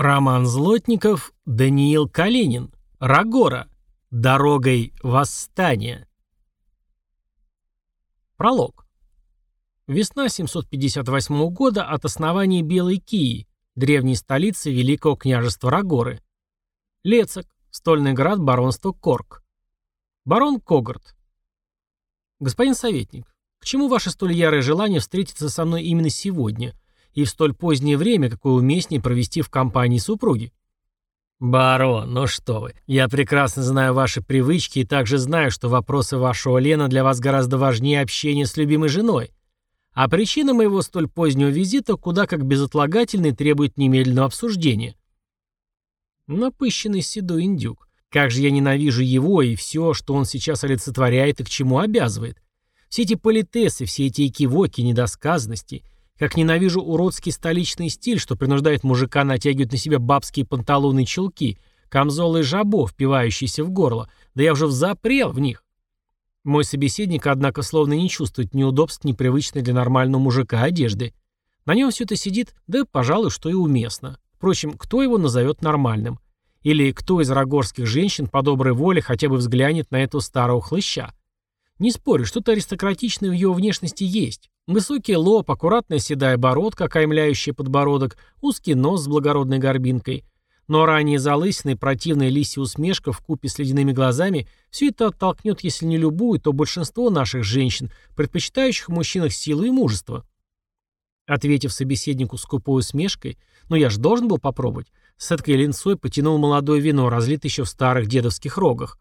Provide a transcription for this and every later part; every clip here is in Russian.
Роман Злотников, Даниил Калинин. Рагора. Дорогой восстания. Пролог. Весна 758 года от основания Белой Кии, древней столицы Великого княжества Рагоры. Лецак, стольный град баронства Корк. Барон Когарт. Господин советник, к чему ваше столь ярое желание встретиться со мной именно сегодня – и в столь позднее время, какое уместнее провести в компании супруги. «Барон, ну что вы, я прекрасно знаю ваши привычки и также знаю, что вопросы вашего Лена для вас гораздо важнее общения с любимой женой. А причина моего столь позднего визита куда как безотлагательной требует немедленного обсуждения». Напыщенный седой индюк. Как же я ненавижу его и все, что он сейчас олицетворяет и к чему обязывает. Все эти политесы, все эти экивоки, недосказанности — как ненавижу уродский столичный стиль, что принуждает мужика натягивать на себя бабские панталоны и чулки, камзолы и жабо, впивающиеся в горло. Да я уже взапрел в них. Мой собеседник, однако, словно не чувствует неудобств непривычной для нормального мужика одежды. На нем все это сидит, да, пожалуй, что и уместно. Впрочем, кто его назовет нормальным? Или кто из рогорских женщин по доброй воле хотя бы взглянет на этого старого хлыща? Не спорю, что-то аристократичное в его внешности есть. Высокий лоб, аккуратная седая бородка, окаймляющая подбородок, узкий нос с благородной горбинкой. Но ранее залысина и противная лисья усмешка в купе с ледяными глазами все это оттолкнет, если не любую, то большинство наших женщин, предпочитающих в мужчинах силу и мужество. Ответив собеседнику скупой усмешкой, «Ну я ж должен был попробовать», с эткой линцой потянул молодое вино, разлитое еще в старых дедовских рогах.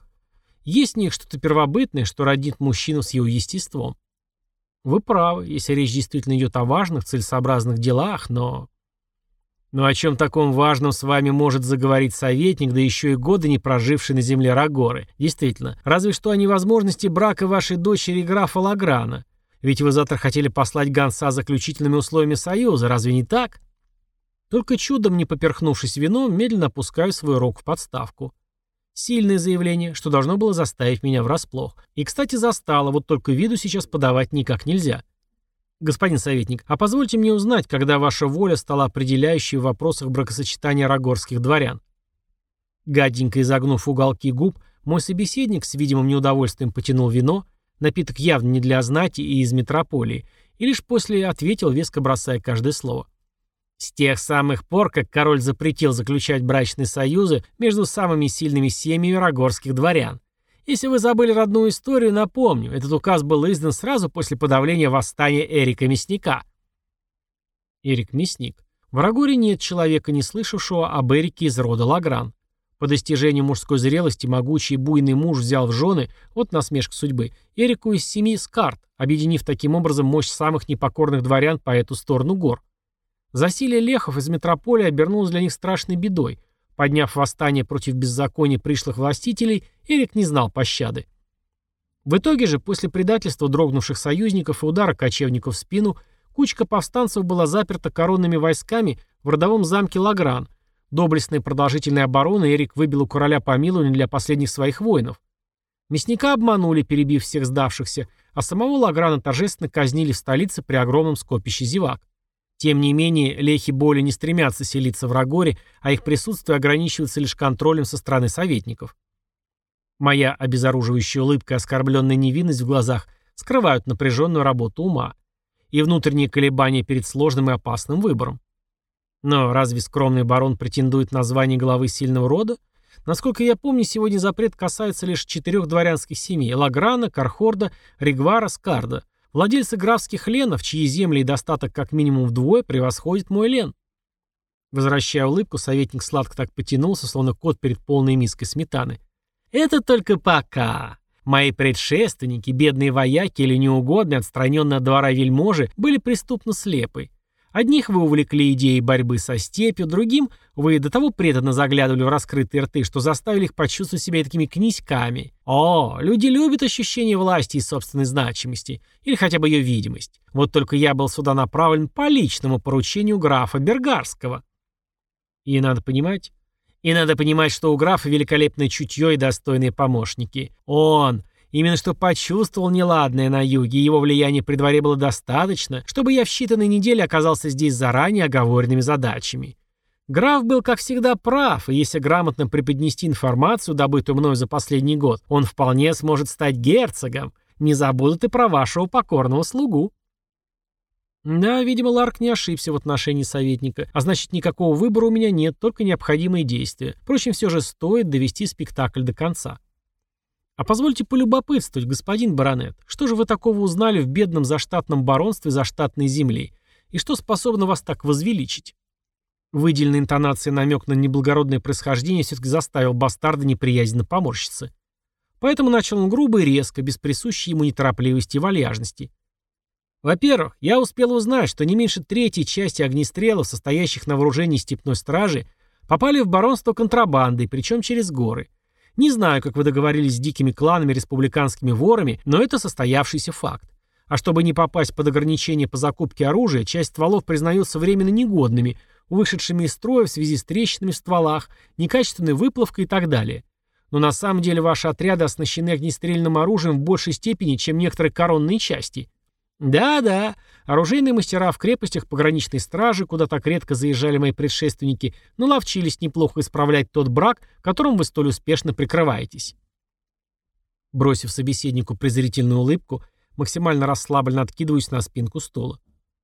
Есть в них что-то первобытное, что роднит мужчину с его естеством. Вы правы, если речь действительно идет о важных, целесообразных делах, но... Но о чем таком важном с вами может заговорить советник, да еще и годы не проживший на земле Рагоры? Действительно, разве что о невозможности брака вашей дочери графа Лаграна. Ведь вы завтра хотели послать гонца заключительными условиями союза, разве не так? Только чудом не поперхнувшись вином, медленно опускаю свой рог в подставку. Сильное заявление, что должно было заставить меня врасплох. И, кстати, застало, вот только виду сейчас подавать никак нельзя. Господин советник, а позвольте мне узнать, когда ваша воля стала определяющей в вопросах бракосочетания рогорских дворян. Гаденько изогнув уголки губ, мой собеседник с видимым неудовольствием потянул вино, напиток явно не для знати и из метрополии, и лишь после ответил, веско бросая каждое слово. С тех самых пор, как король запретил заключать брачные союзы между самыми сильными семьями рогорских дворян. Если вы забыли родную историю, напомню, этот указ был издан сразу после подавления восстания Эрика Мясника. Эрик Мясник. В Рагоре нет человека, не слышавшего об Эрике из рода Лагран. По достижению мужской зрелости могучий буйный муж взял в жены, вот насмешка судьбы, Эрику из семьи Скарт, объединив таким образом мощь самых непокорных дворян по эту сторону гор. Засилие лехов из метрополии обернулось для них страшной бедой. Подняв восстание против беззакония пришлых властителей, Эрик не знал пощады. В итоге же, после предательства дрогнувших союзников и удара кочевников в спину, кучка повстанцев была заперта коронными войсками в родовом замке Лагран. Доблестной продолжительной обороны Эрик выбил у короля помилование для последних своих воинов. Мясника обманули, перебив всех сдавшихся, а самого Лаграна торжественно казнили в столице при огромном скопище зевак. Тем не менее, лехи боли не стремятся селиться в Рагоре, а их присутствие ограничивается лишь контролем со стороны советников. Моя обезоруживающая улыбка и оскорбленная невинность в глазах скрывают напряженную работу ума и внутренние колебания перед сложным и опасным выбором. Но разве скромный барон претендует на звание главы сильного рода? Насколько я помню, сегодня запрет касается лишь четырех дворянских семей – Лаграна, Кархорда, Ригвара, Скарда – Владельцы графских ленов, чьи земли и достаток как минимум вдвое превосходит мой лен. Возвращая улыбку, советник сладко так потянулся, словно кот перед полной миской сметаны. «Это только пока. Мои предшественники, бедные вояки или неугодные, отстраненные от двора вельможи, были преступно слепы. Одних вы увлекли идеей борьбы со степью, другим вы до того преданно заглядывали в раскрытые рты, что заставили их почувствовать себя такими князьками. О, люди любят ощущение власти и собственной значимости, или хотя бы ее видимость. Вот только я был сюда направлен по личному поручению графа Бергарского. И надо понимать... И надо понимать, что у графа великолепное чутье и достойные помощники. Он, Именно что почувствовал неладное на юге, его влияние при дворе было достаточно, чтобы я в считанные недели оказался здесь заранее оговоренными задачами. Граф был, как всегда, прав, и если грамотно преподнести информацию, добытую мною за последний год, он вполне сможет стать герцогом. Не забудут и про вашего покорного слугу. Да, видимо, Ларк не ошибся в отношении советника, а значит, никакого выбора у меня нет, только необходимые действия. Впрочем, все же стоит довести спектакль до конца. А позвольте полюбопытствовать, господин баронет, что же вы такого узнали в бедном заштатном баронстве заштатной земли, и что способно вас так возвеличить? Выделенная интонация намек на неблагородное происхождение все-таки заставил бастарда неприязненно поморщиться. Поэтому начал он грубо и резко, без присущей ему неторопливости и вальяжности. Во-первых, я успел узнать, что не меньше третьей части огнестрелов, состоящих на вооружении степной стражи, попали в баронство контрабандой, причем через горы. Не знаю, как вы договорились с дикими кланами республиканскими ворами, но это состоявшийся факт. А чтобы не попасть под ограничение по закупке оружия, часть стволов признается временно негодными, вышедшими из строя в связи с трещинами в стволах, некачественной выплавкой и так далее. Но на самом деле ваши отряды оснащены огнестрельным оружием в большей степени, чем некоторые коронные части. Да-да, оружейные мастера в крепостях пограничной стражи, куда так редко заезжали мои предшественники, наловчились неплохо исправлять тот брак, которым вы столь успешно прикрываетесь. Бросив собеседнику презрительную улыбку, максимально расслабленно откидываюсь на спинку стула.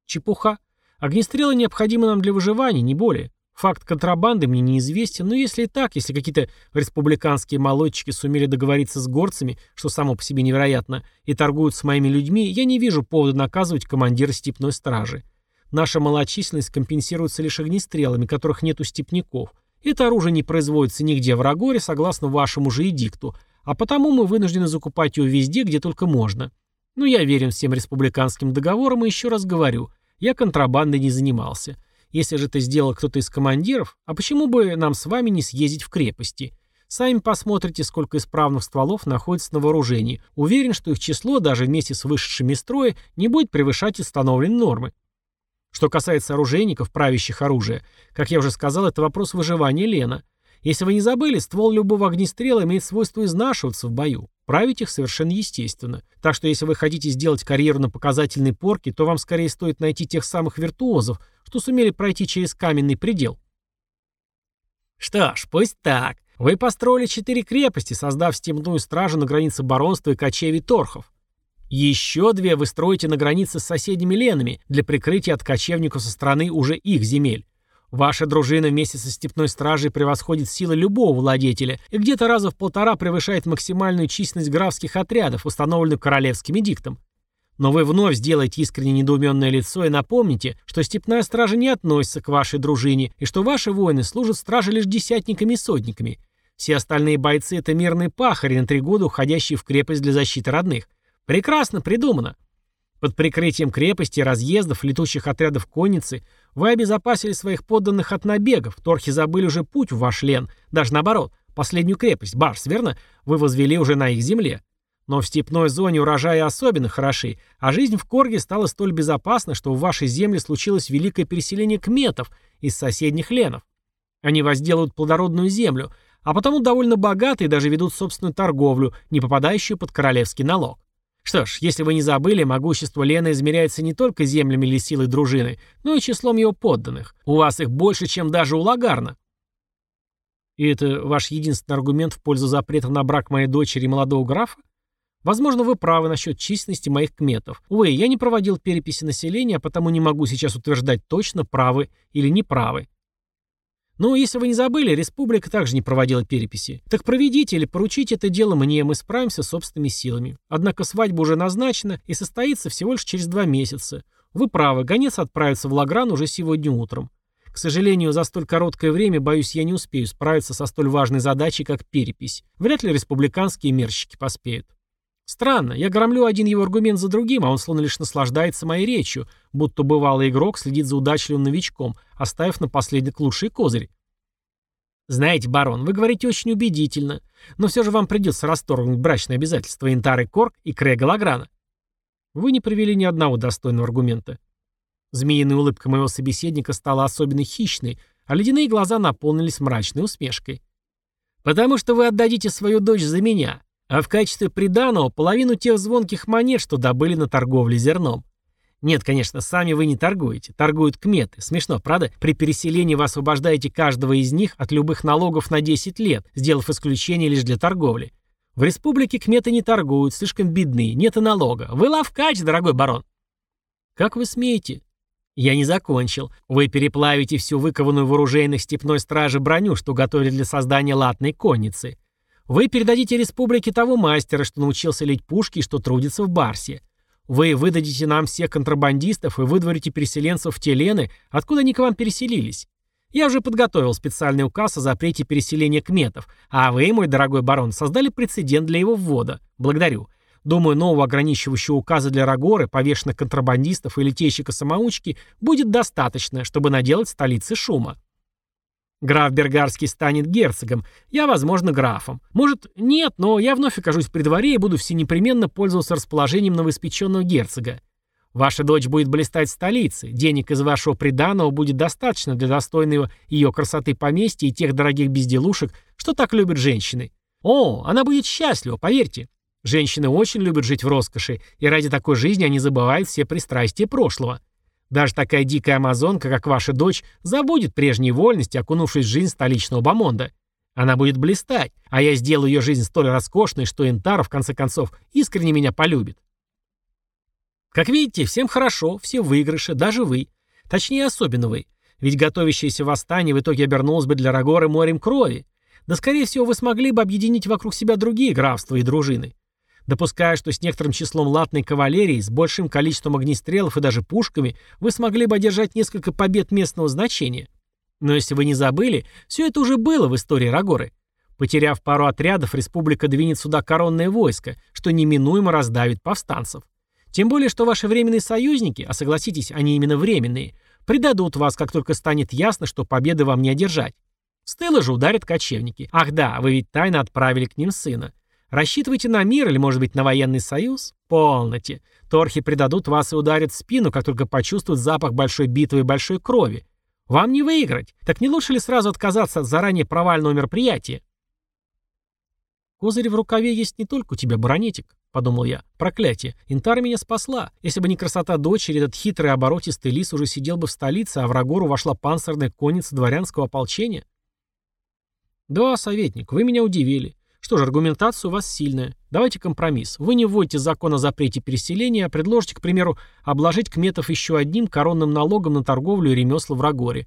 Чепуха. Огнестрелы необходимы нам для выживания, не более. Факт контрабанды мне неизвестен, но если и так, если какие-то республиканские молодчики сумели договориться с горцами, что само по себе невероятно, и торгуют с моими людьми, я не вижу повода наказывать командира степной стражи. Наша малочисленность компенсируется лишь огнестрелами, которых нет у степняков. Это оружие не производится нигде в Рагоре, согласно вашему же эдикту, а потому мы вынуждены закупать его везде, где только можно. Но я верен всем республиканским договорам и еще раз говорю, я контрабандой не занимался. Если же это сделал кто-то из командиров, а почему бы нам с вами не съездить в крепости? Сами посмотрите, сколько исправных стволов находится на вооружении. Уверен, что их число, даже вместе с вышедшими из строя, не будет превышать установленные нормы. Что касается оружейников, правящих оружие, как я уже сказал, это вопрос выживания Лена. Если вы не забыли, ствол любого огнестрела имеет свойство изнашиваться в бою. Править их совершенно естественно. Так что если вы хотите сделать карьеру на показательной порке, то вам скорее стоит найти тех самых виртуозов, что сумели пройти через каменный предел. Что ж, пусть так. Вы построили четыре крепости, создав степную стражу на границе баронства и кочевий торхов. Еще две вы строите на границе с соседними ленами для прикрытия от кочевников со стороны уже их земель. Ваша дружина вместе со степной стражей превосходит силы любого владетеля и где-то раза в полтора превышает максимальную численность графских отрядов, установленных королевским эдиктом. Но вы вновь сделаете искренне недоуменное лицо и напомните, что степная стража не относится к вашей дружине и что ваши воины служат страже лишь десятниками и сотниками. Все остальные бойцы — это мирные пахари на три года, уходящие в крепость для защиты родных. Прекрасно придумано. Под прикрытием крепости, разъездов, летучих отрядов конницы вы обезопасили своих подданных от набегов, торхи забыли уже путь в ваш лен, даже наоборот, последнюю крепость, Барс, верно, вы возвели уже на их земле. Но в степной зоне урожаи особенно хороши, а жизнь в Корге стала столь безопасна, что в вашей земле случилось великое переселение кметов из соседних ленов. Они возделывают плодородную землю, а потому довольно богаты и даже ведут собственную торговлю, не попадающую под королевский налог. Что ж, если вы не забыли, могущество Лены измеряется не только землями или силой дружины, но и числом его подданных. У вас их больше, чем даже у Лагарна. И это ваш единственный аргумент в пользу запретов на брак моей дочери и молодого графа? Возможно, вы правы насчет численности моих кметов. Увы, я не проводил переписи населения, а потому не могу сейчас утверждать точно, правы или неправы. Но если вы не забыли, республика также не проводила переписи. Так проведите или поручите это дело мне, мы справимся собственными силами. Однако свадьба уже назначена и состоится всего лишь через два месяца. Вы правы, гонец отправится в Лагран уже сегодня утром. К сожалению, за столь короткое время, боюсь, я не успею справиться со столь важной задачей, как перепись. Вряд ли республиканские мерщики поспеют. Странно, я громлю один его аргумент за другим, а он словно лишь наслаждается моей речью, будто бывалый игрок следит за удачливым новичком, оставив напоследок лучший козырь. Знаете, барон, вы говорите очень убедительно, но все же вам придется расторгнуть брачное обязательство Интары Корк и Крэга Лаграна. Вы не привели ни одного достойного аргумента. Змеиная улыбка моего собеседника стала особенно хищной, а ледяные глаза наполнились мрачной усмешкой. «Потому что вы отдадите свою дочь за меня, а в качестве приданого половину тех звонких монет, что добыли на торговле зерном. Нет, конечно, сами вы не торгуете. Торгуют кметы. Смешно, правда? При переселении вы освобождаете каждого из них от любых налогов на 10 лет, сделав исключение лишь для торговли. В республике кметы не торгуют, слишком бедны, нет и налога. Вы лавкач, дорогой барон. Как вы смеете? Я не закончил. Вы переплавите всю выкованную в оружейных степной страже броню, что готовили для создания латной конницы. Вы передадите республике того мастера, что научился лить пушки и что трудится в Барсе. Вы выдадите нам всех контрабандистов и выдворите переселенцев в те откуда они к вам переселились. Я уже подготовил специальный указ о запрете переселения кметов, а вы, мой дорогой барон, создали прецедент для его ввода. Благодарю. Думаю, нового ограничивающего указа для Рагоры, повешенных контрабандистов и литейщика-самоучки будет достаточно, чтобы наделать столице шума. Граф Бергарский станет герцогом, я, возможно, графом. Может, нет, но я вновь окажусь при дворе и буду всенепременно пользоваться расположением новоиспеченного герцога. Ваша дочь будет блистать в столице, денег из вашего приданого будет достаточно для достойного ее красоты поместья и тех дорогих безделушек, что так любят женщины. О, она будет счастлива, поверьте. Женщины очень любят жить в роскоши, и ради такой жизни они забывают все пристрастия прошлого. Даже такая дикая амазонка, как ваша дочь, забудет прежние вольности, окунувшись в жизнь столичного бомонда. Она будет блистать, а я сделаю ее жизнь столь роскошной, что Интара, в конце концов, искренне меня полюбит. Как видите, всем хорошо, все выигрыши, даже вы. Точнее, особенно вы. Ведь готовящееся восстание в итоге обернулось бы для Рагоры морем крови. Да, скорее всего, вы смогли бы объединить вокруг себя другие графства и дружины. Допуская, что с некоторым числом латной кавалерии, с большим количеством огнестрелов и даже пушками вы смогли бы одержать несколько побед местного значения. Но если вы не забыли, все это уже было в истории Рагоры. Потеряв пару отрядов, республика двинет сюда коронное войско, что неминуемо раздавит повстанцев. Тем более, что ваши временные союзники, а согласитесь, они именно временные, предадут вас, как только станет ясно, что победы вам не одержать. С тыла же ударят кочевники. Ах да, вы ведь тайно отправили к ним сына. Рассчитываете на мир или, может быть, на военный союз? Полноте. Торхи предадут вас и ударят в спину, как только почувствуют запах большой битвы и большой крови. Вам не выиграть. Так не лучше ли сразу отказаться от заранее провального мероприятия? Козырь в рукаве есть не только у тебя, баронетик, подумал я. Проклятие. Интара меня спасла. Если бы не красота дочери, этот хитрый оборотистый лис уже сидел бы в столице, а в Рагору вошла панцирная конница дворянского ополчения. Да, советник, вы меня удивили. Что ж, аргументация у вас сильная. Давайте компромисс. Вы не вводите закон о запрете переселения, а предложите, к примеру, обложить кметов еще одним коронным налогом на торговлю и ремесла в Рагоре.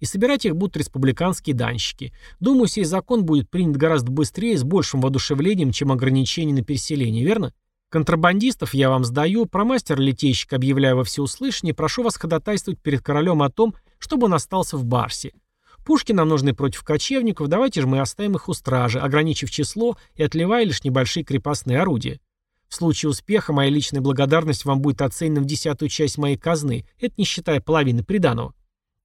И собирать их будут республиканские данщики. Думаю, сей закон будет принят гораздо быстрее и с большим воодушевлением, чем ограничение на переселение, верно? Контрабандистов я вам сдаю, про мастер-литейщик объявляю во всеуслышание, прошу вас ходатайствовать перед королем о том, чтобы он остался в Барсе. Пушки нам нужны против кочевников, давайте же мы оставим их у стражи, ограничив число и отливая лишь небольшие крепостные орудия. В случае успеха моя личная благодарность вам будет оценена в десятую часть моей казны, это не считая половины приданого.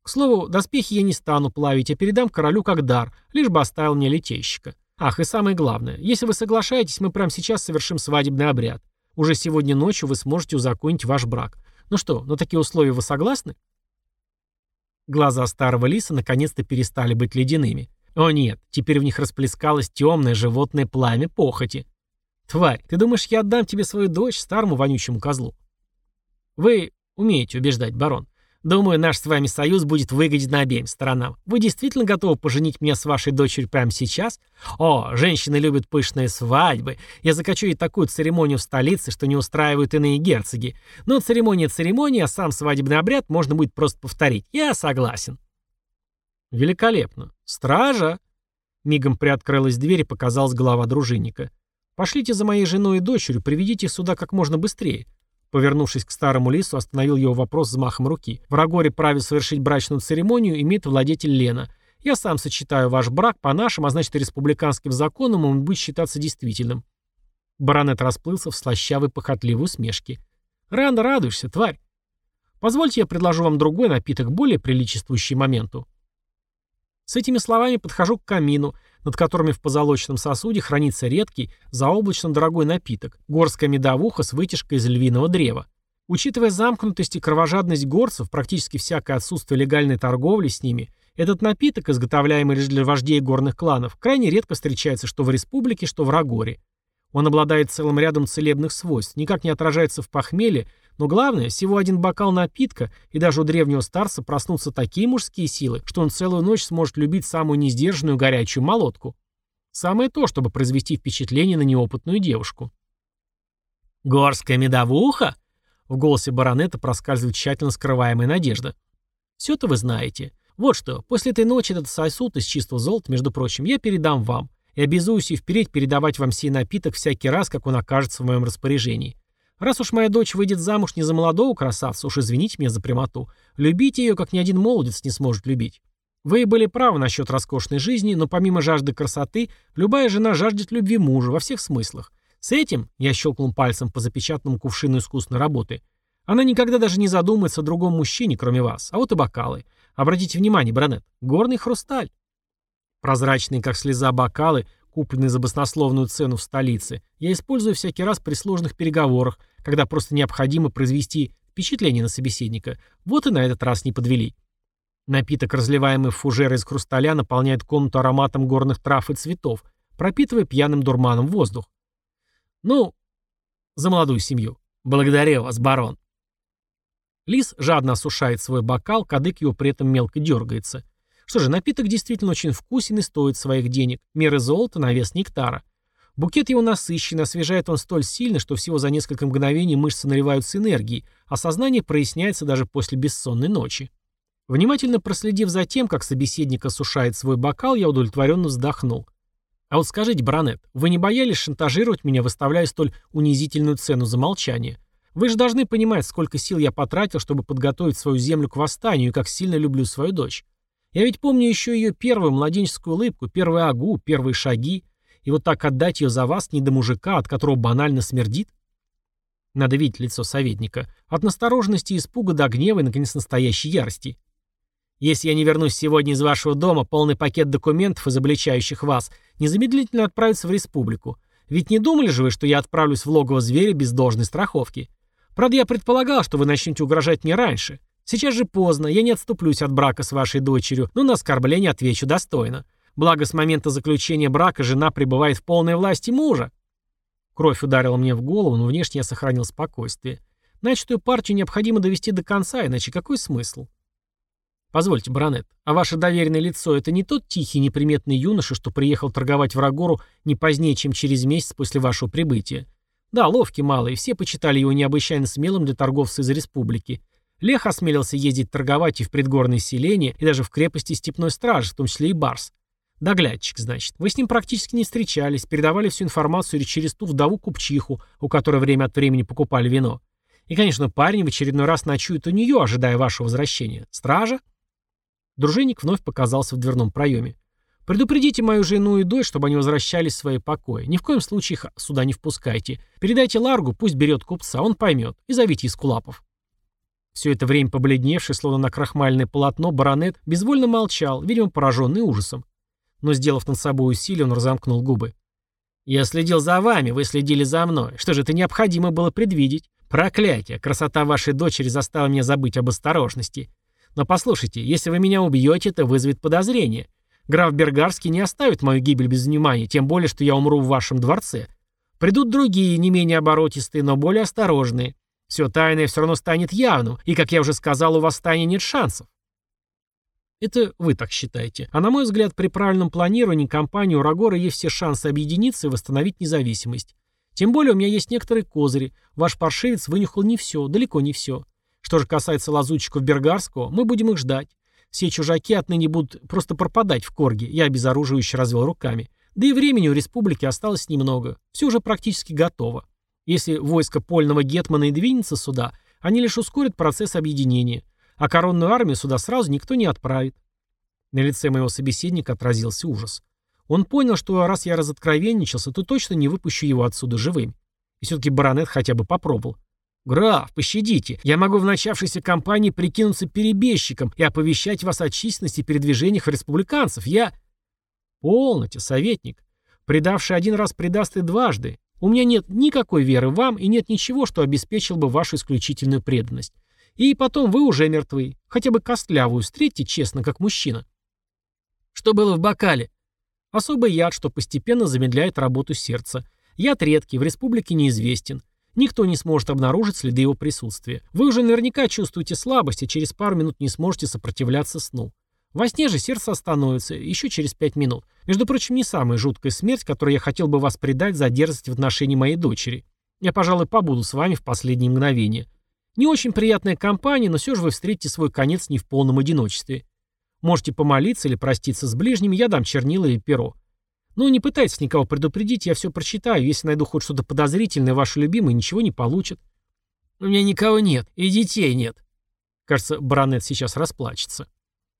К слову, доспехи я не стану плавить, а передам королю как дар, лишь бы оставил мне летейщика. Ах, и самое главное, если вы соглашаетесь, мы прямо сейчас совершим свадебный обряд. Уже сегодня ночью вы сможете узаконить ваш брак. Ну что, на такие условия вы согласны? Глаза старого лиса наконец-то перестали быть ледяными. О нет, теперь в них расплескалось темное животное пламя похоти. Тварь, ты думаешь, я отдам тебе свою дочь старому вонючему козлу? Вы умеете убеждать, барон. Думаю, наш с вами союз будет выгоден обеим сторонам. Вы действительно готовы поженить меня с вашей дочерью прямо сейчас? О, женщины любят пышные свадьбы. Я закачу ей такую церемонию в столице, что не устраивают иные герцоги. Но церемония церемония, а сам свадебный обряд можно будет просто повторить. Я согласен. Великолепно. Стража! Мигом приоткрылась дверь и показалась голова дружинника. Пошлите за моей женой и дочерью, приведите их сюда как можно быстрее. Повернувшись к старому лису, остановил его вопрос взмахом руки. В Рагоре праве совершить брачную церемонию имеет владетель Лена. Я сам сочетаю ваш брак по нашим, а значит республиканским законам, он будет считаться действительным. Баронет расплылся в слащавой похотливой усмешке. Рано радуешься, тварь. Позвольте я предложу вам другой напиток, более приличествующий моменту. С этими словами подхожу к камину, над которыми в позолоченном сосуде хранится редкий, заоблачно дорогой напиток – горская медовуха с вытяжкой из львиного древа. Учитывая замкнутость и кровожадность горцев, практически всякое отсутствие легальной торговли с ними, этот напиток, изготовляемый лишь для вождей горных кланов, крайне редко встречается что в республике, что в Рагоре. Он обладает целым рядом целебных свойств, никак не отражается в похмелье, но главное, всего один бокал напитка, и даже у древнего старца проснутся такие мужские силы, что он целую ночь сможет любить самую несдержанную горячую молотку. Самое то, чтобы произвести впечатление на неопытную девушку. «Горская медовуха?» В голосе баронета проскальзывает тщательно скрываемая надежда. «Все-то вы знаете. Вот что, после этой ночи этот сосуд из чистого золота, между прочим, я передам вам и обязуюсь и вперед передавать вам сей напиток всякий раз, как он окажется в моем распоряжении. Раз уж моя дочь выйдет замуж не за молодого красавца, уж извините меня за прямоту, любите ее, как ни один молодец не сможет любить. Вы были правы насчет роскошной жизни, но помимо жажды красоты, любая жена жаждет любви мужа во всех смыслах. С этим, я щелкнул пальцем по запечатанному кувшину искусной работы, она никогда даже не задумается о другом мужчине, кроме вас. А вот и бокалы. Обратите внимание, баронет, горный хрусталь. Прозрачные, как слеза, бокалы, купленные за баснословную цену в столице, я использую всякий раз при сложных переговорах, когда просто необходимо произвести впечатление на собеседника. Вот и на этот раз не подвели. Напиток, разливаемый в фужеры из хрусталя, наполняет комнату ароматом горных трав и цветов, пропитывая пьяным дурманом воздух. Ну, за молодую семью. Благодарю вас, барон. Лис жадно осушает свой бокал, кадык его при этом мелко дергается. Что же, напиток действительно очень вкусен и стоит своих денег. Меры золота на вес нектара. Букет его насыщен, освежает он столь сильно, что всего за несколько мгновений мышцы наливаются энергией, а сознание проясняется даже после бессонной ночи. Внимательно проследив за тем, как собеседник осушает свой бокал, я удовлетворенно вздохнул. А вот скажите, баронет, вы не боялись шантажировать меня, выставляя столь унизительную цену за молчание? Вы же должны понимать, сколько сил я потратил, чтобы подготовить свою землю к восстанию и как сильно люблю свою дочь. Я ведь помню еще ее первую младенческую улыбку, первый агу, первые шаги. И вот так отдать ее за вас не до мужика, от которого банально смердит? Надо видеть лицо советника. От настороженности и испуга до гнева и, наконец, настоящей ярости. Если я не вернусь сегодня из вашего дома, полный пакет документов, изобличающих вас, незамедлительно отправится в республику. Ведь не думали же вы, что я отправлюсь в логово зверя без должной страховки? Правда, я предполагал, что вы начнете угрожать мне раньше. Сейчас же поздно, я не отступлюсь от брака с вашей дочерью, но на оскорбление отвечу достойно. Благо, с момента заключения брака жена пребывает в полной власти мужа. Кровь ударила мне в голову, но внешне я сохранил спокойствие. Начатую партию необходимо довести до конца, иначе какой смысл? Позвольте, баронет, а ваше доверенное лицо — это не тот тихий неприметный юноша, что приехал торговать в Рагору не позднее, чем через месяц после вашего прибытия? Да, ловкий малый, все почитали его необычайно смелым для торговца из республики. Лех осмелился ездить торговать и в предгорные селения, и даже в крепости степной стражи, в том числе и Барс. Доглядчик, значит. Вы с ним практически не встречались, передавали всю информацию через ту вдову-купчиху, у которой время от времени покупали вино. И, конечно, парень в очередной раз ночует у нее, ожидая вашего возвращения. Стража? Дружинник вновь показался в дверном проеме. «Предупредите мою жену и дочь, чтобы они возвращались в свои покои. Ни в коем случае их сюда не впускайте. Передайте Ларгу, пусть берет купца, он поймет. И зовите из кулапов». Все это время побледневший, словно на крахмальное полотно, баронет безвольно молчал, видимо, пораженный ужасом. Но, сделав над собой усилие, он разомкнул губы. «Я следил за вами, вы следили за мной. Что же это необходимо было предвидеть? Проклятие! Красота вашей дочери заставила меня забыть об осторожности. Но послушайте, если вы меня убьете, это вызовет подозрение. Граф Бергарский не оставит мою гибель без внимания, тем более, что я умру в вашем дворце. Придут другие, не менее оборотистые, но более осторожные. Все тайное все равно станет явным, и, как я уже сказал, у восстания нет шансов. Это вы так считаете. А на мой взгляд, при правильном планировании компании у Рагора есть все шансы объединиться и восстановить независимость. Тем более у меня есть некоторые козыри. Ваш паршивец вынюхал не все, далеко не все. Что же касается лазутчиков Бергарского, мы будем их ждать. Все чужаки отныне будут просто пропадать в Корге. Я обезоруживающе развел руками. Да и времени у республики осталось немного. Все уже практически готово. Если войско Польного Гетмана и двинется сюда, они лишь ускорят процесс объединения, а коронную армию сюда сразу никто не отправит. На лице моего собеседника отразился ужас. Он понял, что раз я разоткровенничался, то точно не выпущу его отсюда живым. И все-таки баронет хотя бы попробовал. «Граф, пощадите, я могу в начавшейся кампании прикинуться перебежчиком и оповещать вас о численности передвижениях республиканцев. Я...» «Полноте, советник. Предавший один раз предаст и дважды. У меня нет никакой веры в вам и нет ничего, что обеспечил бы вашу исключительную преданность. И потом вы уже мертвы. Хотя бы костлявую встретьте честно, как мужчина. Что было в бокале? Особый яд, что постепенно замедляет работу сердца. Яд редкий, в республике неизвестен. Никто не сможет обнаружить следы его присутствия. Вы уже наверняка чувствуете слабость и через пару минут не сможете сопротивляться сну. Во сне же сердце остановится еще через пять минут. Между прочим, не самая жуткая смерть, которой я хотел бы вас предать за дерзость в отношении моей дочери. Я, пожалуй, побуду с вами в последние мгновения. Не очень приятная компания, но все же вы встретите свой конец не в полном одиночестве. Можете помолиться или проститься с ближними, я дам чернила и перо. Ну, не пытайтесь никого предупредить, я все прочитаю. Если найду хоть что-то подозрительное, ваши любимые ничего не получат. У меня никого нет, и детей нет. Кажется, баронет сейчас расплачется.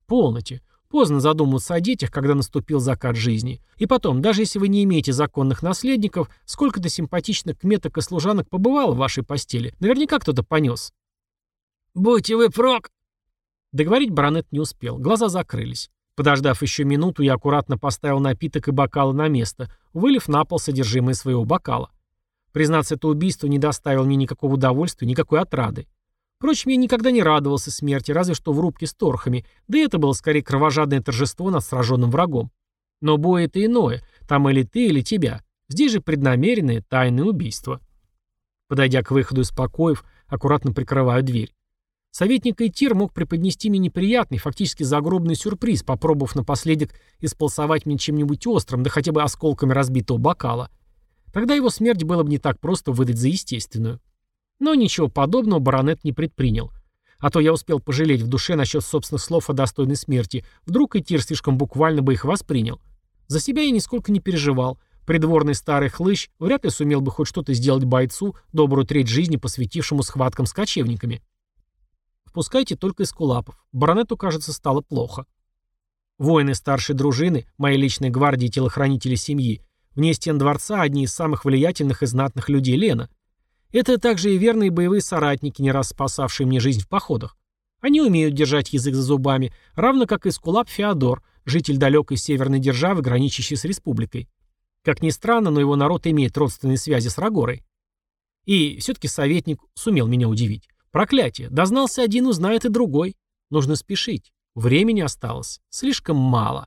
Полноте. Поздно задумываться о детях, когда наступил закат жизни. И потом, даже если вы не имеете законных наследников, сколько-то симпатичных кметок и служанок побывало в вашей постели. Наверняка кто-то понес. «Будьте вы прок!» Договорить баронет не успел. Глаза закрылись. Подождав еще минуту, я аккуратно поставил напиток и бокалы на место, вылив на пол содержимое своего бокала. Признаться, это убийство не доставило мне никакого удовольствия, никакой отрады. Впрочем, я никогда не радовался смерти, разве что в рубке с торхами, да и это было скорее кровожадное торжество над сраженным врагом. Но бой — это иное, там или ты, или тебя. Здесь же преднамеренное тайное убийство. Подойдя к выходу из покоев, аккуратно прикрываю дверь. Советник Эйтир мог преподнести мне неприятный, фактически загробный сюрприз, попробовав напоследок исполосовать мне чем-нибудь острым, да хотя бы осколками разбитого бокала. Тогда его смерть было бы не так просто выдать за естественную. Но ничего подобного баронет не предпринял. А то я успел пожалеть в душе насчет собственных слов о достойной смерти. Вдруг Этир слишком буквально бы их воспринял. За себя я нисколько не переживал. Придворный старый хлыщ вряд ли сумел бы хоть что-то сделать бойцу, добрую треть жизни посвятившему схваткам с кочевниками. Впускайте только из кулапов. Баронету, кажется, стало плохо. Воины старшей дружины, моей личной гвардии и телохранители семьи, вне стен дворца одни из самых влиятельных и знатных людей Лена – это также и верные боевые соратники, не раз спасавшие мне жизнь в походах. Они умеют держать язык за зубами, равно как и Скулап Феодор, житель далекой северной державы, граничащей с республикой. Как ни странно, но его народ имеет родственные связи с Рагорой. И все-таки советник сумел меня удивить. Проклятие, дознался один, узнает и другой. Нужно спешить. Времени осталось слишком мало.